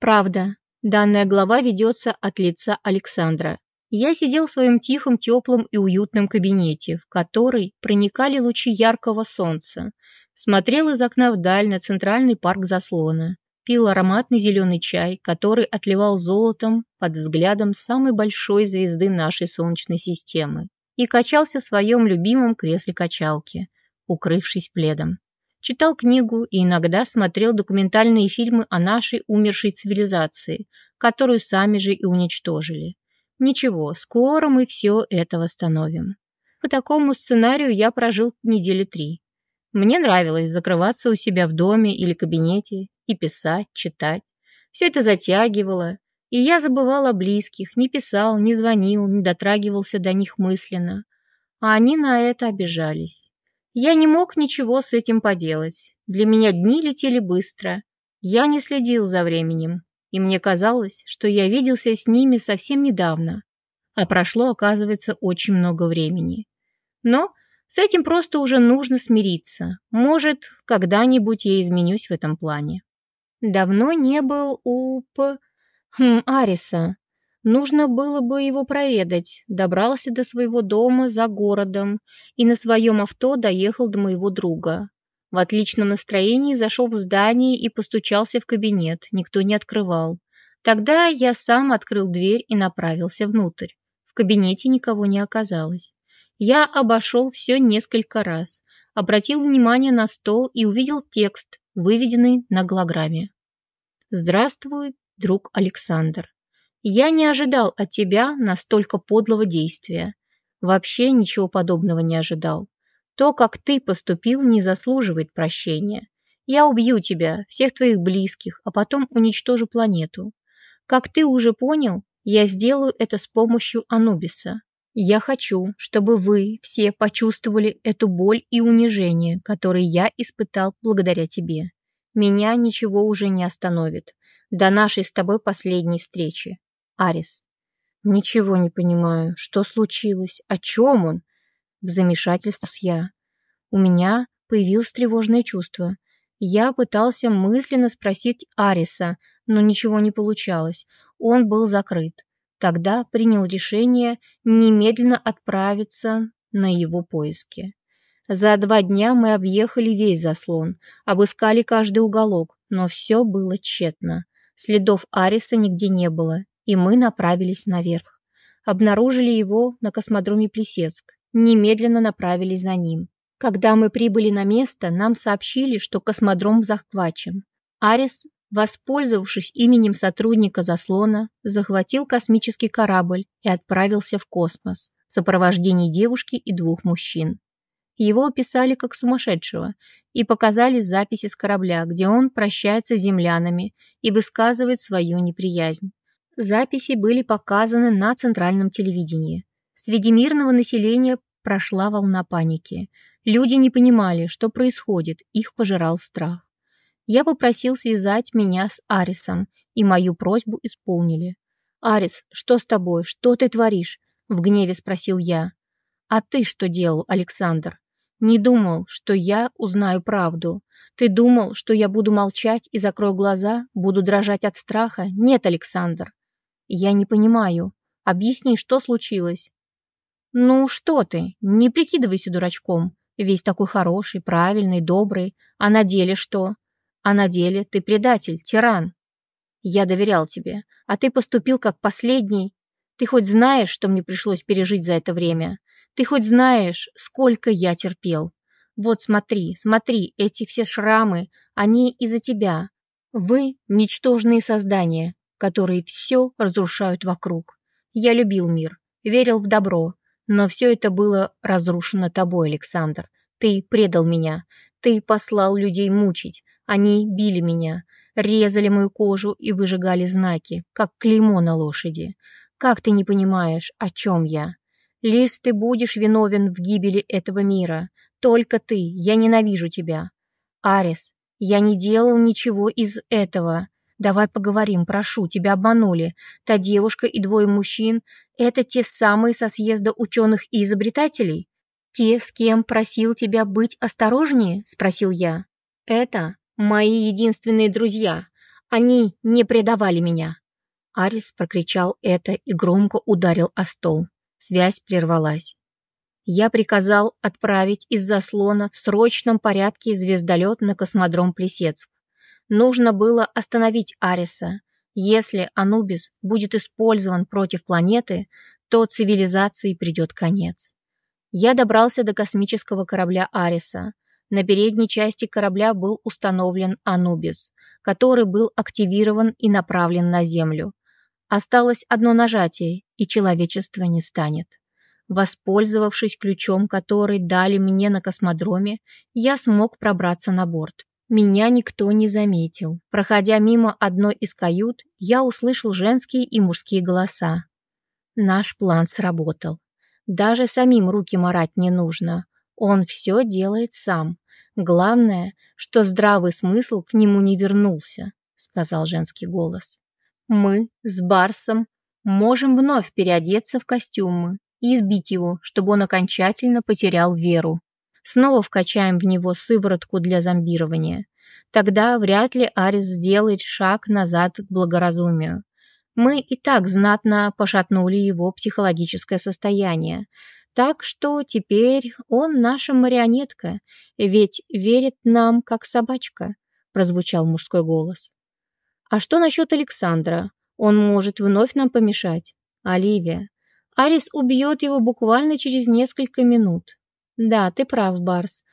Правда, данная глава ведется от лица Александра. Я сидел в своем тихом, теплом и уютном кабинете, в который проникали лучи яркого солнца, смотрел из окна вдаль на центральный парк заслона, пил ароматный зеленый чай, который отливал золотом под взглядом самой большой звезды нашей Солнечной системы, и качался в своем любимом кресле качалки, укрывшись пледом. Читал книгу и иногда смотрел документальные фильмы о нашей умершей цивилизации, которую сами же и уничтожили. Ничего, скоро мы все это восстановим. По такому сценарию я прожил недели три. Мне нравилось закрываться у себя в доме или кабинете и писать, читать. Все это затягивало, и я забывал о близких, не писал, не звонил, не дотрагивался до них мысленно. А они на это обижались. Я не мог ничего с этим поделать. Для меня дни летели быстро. Я не следил за временем, и мне казалось, что я виделся с ними совсем недавно, а прошло, оказывается, очень много времени. Но с этим просто уже нужно смириться. Может, когда-нибудь я изменюсь в этом плане. Давно не был у П... Хм, Ариса. Нужно было бы его проведать. Добрался до своего дома за городом и на своем авто доехал до моего друга. В отличном настроении зашел в здание и постучался в кабинет. Никто не открывал. Тогда я сам открыл дверь и направился внутрь. В кабинете никого не оказалось. Я обошел все несколько раз, обратил внимание на стол и увидел текст, выведенный на голограмме. «Здравствуй, друг Александр. Я не ожидал от тебя настолько подлого действия. Вообще ничего подобного не ожидал. То, как ты поступил, не заслуживает прощения. Я убью тебя, всех твоих близких, а потом уничтожу планету. Как ты уже понял, я сделаю это с помощью Анубиса. Я хочу, чтобы вы все почувствовали эту боль и унижение, которые я испытал благодаря тебе. Меня ничего уже не остановит. До нашей с тобой последней встречи. Арис. Ничего не понимаю. Что случилось? О чем он? В замешательстве я. У меня появилось тревожное чувство. Я пытался мысленно спросить Ариса, но ничего не получалось. Он был закрыт. Тогда принял решение немедленно отправиться на его поиски. За два дня мы объехали весь заслон, обыскали каждый уголок, но все было тщетно. Следов Ариса нигде не было, и мы направились наверх. Обнаружили его на космодроме Плесецк немедленно направились за ним. Когда мы прибыли на место, нам сообщили, что космодром захвачен. Арис, воспользовавшись именем сотрудника заслона, захватил космический корабль и отправился в космос в сопровождении девушки и двух мужчин. Его описали как сумасшедшего и показали записи с корабля, где он прощается с землянами и высказывает свою неприязнь. Записи были показаны на центральном телевидении. Среди мирного населения прошла волна паники. Люди не понимали, что происходит, их пожирал страх. Я попросил связать меня с Арисом, и мою просьбу исполнили. «Арис, что с тобой? Что ты творишь?» — в гневе спросил я. «А ты что делал, Александр? Не думал, что я узнаю правду. Ты думал, что я буду молчать и закрою глаза, буду дрожать от страха? Нет, Александр. Я не понимаю. Объясни, что случилось?» «Ну что ты, не прикидывайся дурачком. Весь такой хороший, правильный, добрый. А на деле что? А на деле ты предатель, тиран. Я доверял тебе, а ты поступил как последний. Ты хоть знаешь, что мне пришлось пережить за это время? Ты хоть знаешь, сколько я терпел? Вот смотри, смотри, эти все шрамы, они из-за тебя. Вы — ничтожные создания, которые все разрушают вокруг. Я любил мир, верил в добро, но все это было разрушено тобой, Александр. Ты предал меня. Ты послал людей мучить. Они били меня, резали мою кожу и выжигали знаки, как клеймо на лошади. Как ты не понимаешь, о чем я? Лис, ты будешь виновен в гибели этого мира. Только ты. Я ненавижу тебя. Арис, я не делал ничего из этого. Давай поговорим, прошу, тебя обманули. Та девушка и двое мужчин — это те самые со съезда ученых и изобретателей? Те, с кем просил тебя быть осторожнее?» — спросил я. «Это мои единственные друзья. Они не предавали меня!» Арис прокричал это и громко ударил о стол. Связь прервалась. Я приказал отправить из заслона в срочном порядке звездолет на космодром Плесецк. Нужно было остановить Ариса. Если Анубис будет использован против планеты, то цивилизации придет конец. Я добрался до космического корабля Ариса. На передней части корабля был установлен Анубис, который был активирован и направлен на Землю. Осталось одно нажатие, и человечество не станет. Воспользовавшись ключом, который дали мне на космодроме, я смог пробраться на борт. Меня никто не заметил. Проходя мимо одной из кают, я услышал женские и мужские голоса. Наш план сработал. Даже самим руки марать не нужно. Он все делает сам. Главное, что здравый смысл к нему не вернулся, сказал женский голос. Мы с Барсом можем вновь переодеться в костюмы и избить его, чтобы он окончательно потерял веру. Снова вкачаем в него сыворотку для зомбирования. Тогда вряд ли Арис сделает шаг назад к благоразумию. Мы и так знатно пошатнули его психологическое состояние, так что теперь он наша марионетка, ведь верит нам, как собачка», — прозвучал мужской голос. «А что насчет Александра? Он может вновь нам помешать. Оливия, Арис убьет его буквально через несколько минут. Да, ты прав, Барс.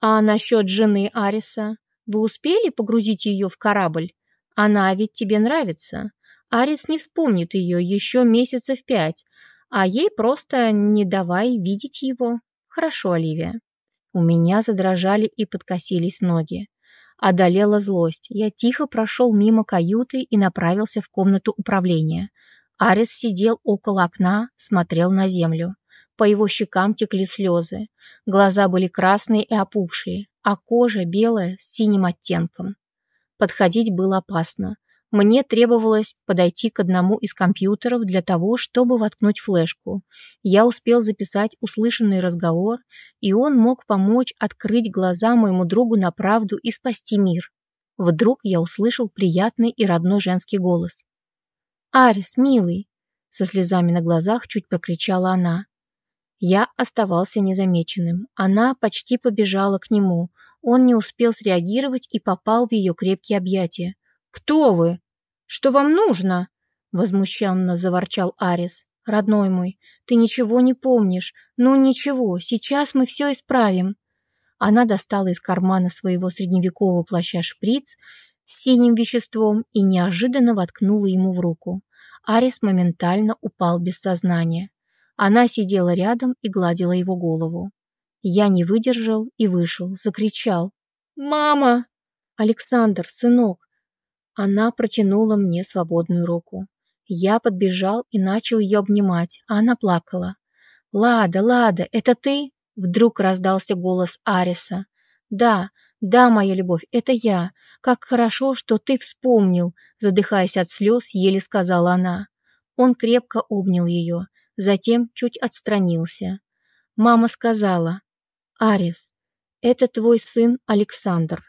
А насчет жены Ариса? Вы успели погрузить ее в корабль? Она ведь тебе нравится. Арис не вспомнит ее еще месяцев пять, а ей просто не давай видеть его. Хорошо, Оливия. У меня задрожали и подкосились ноги. Одолела злость. Я тихо прошел мимо каюты и направился в комнату управления. Арис сидел около окна, смотрел на землю. По его щекам текли слезы. Глаза были красные и опухшие, а кожа белая с синим оттенком. Подходить было опасно. Мне требовалось подойти к одному из компьютеров для того, чтобы воткнуть флешку. Я успел записать услышанный разговор, и он мог помочь открыть глаза моему другу на правду и спасти мир. Вдруг я услышал приятный и родной женский голос. «Арис, милый!» Со слезами на глазах чуть прокричала она. Я оставался незамеченным. Она почти побежала к нему. Он не успел среагировать и попал в ее крепкие объятия. «Кто вы? Что вам нужно?» Возмущенно заворчал Арис. «Родной мой, ты ничего не помнишь. Ну ничего, сейчас мы все исправим». Она достала из кармана своего средневекового плаща шприц с синим веществом и неожиданно воткнула ему в руку. Арис моментально упал без сознания. Она сидела рядом и гладила его голову. Я не выдержал и вышел, закричал. «Мама!» «Александр, сынок!» Она протянула мне свободную руку. Я подбежал и начал ее обнимать, а она плакала. «Лада, Лада, это ты?» Вдруг раздался голос Ариса. «Да, да, моя любовь, это я. Как хорошо, что ты вспомнил», задыхаясь от слез, еле сказала она. Он крепко обнял ее, затем чуть отстранился. Мама сказала, «Арис, это твой сын Александр».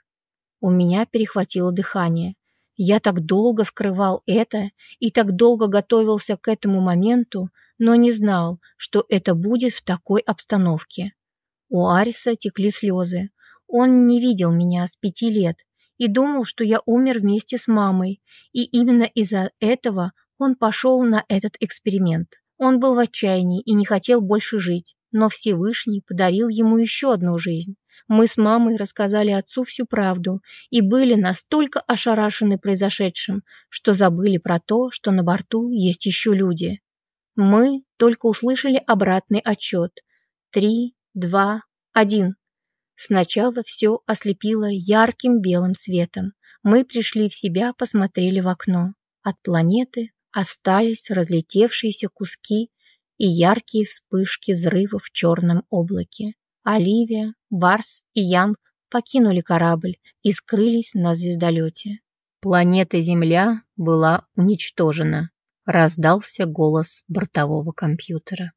У меня перехватило дыхание. Я так долго скрывал это и так долго готовился к этому моменту, но не знал, что это будет в такой обстановке. У Ариса текли слезы. Он не видел меня с пяти лет и думал, что я умер вместе с мамой, и именно из-за этого он пошел на этот эксперимент. Он был в отчаянии и не хотел больше жить, но Всевышний подарил ему еще одну жизнь. Мы с мамой рассказали отцу всю правду и были настолько ошарашены произошедшим, что забыли про то, что на борту есть еще люди. Мы только услышали обратный отчет. Три, два, один. Сначала все ослепило ярким белым светом. Мы пришли в себя, посмотрели в окно. От планеты остались разлетевшиеся куски и яркие вспышки взрыва в черном облаке. Оливия, Барс и Янг покинули корабль и скрылись на звездолете. Планета Земля была уничтожена. Раздался голос бортового компьютера.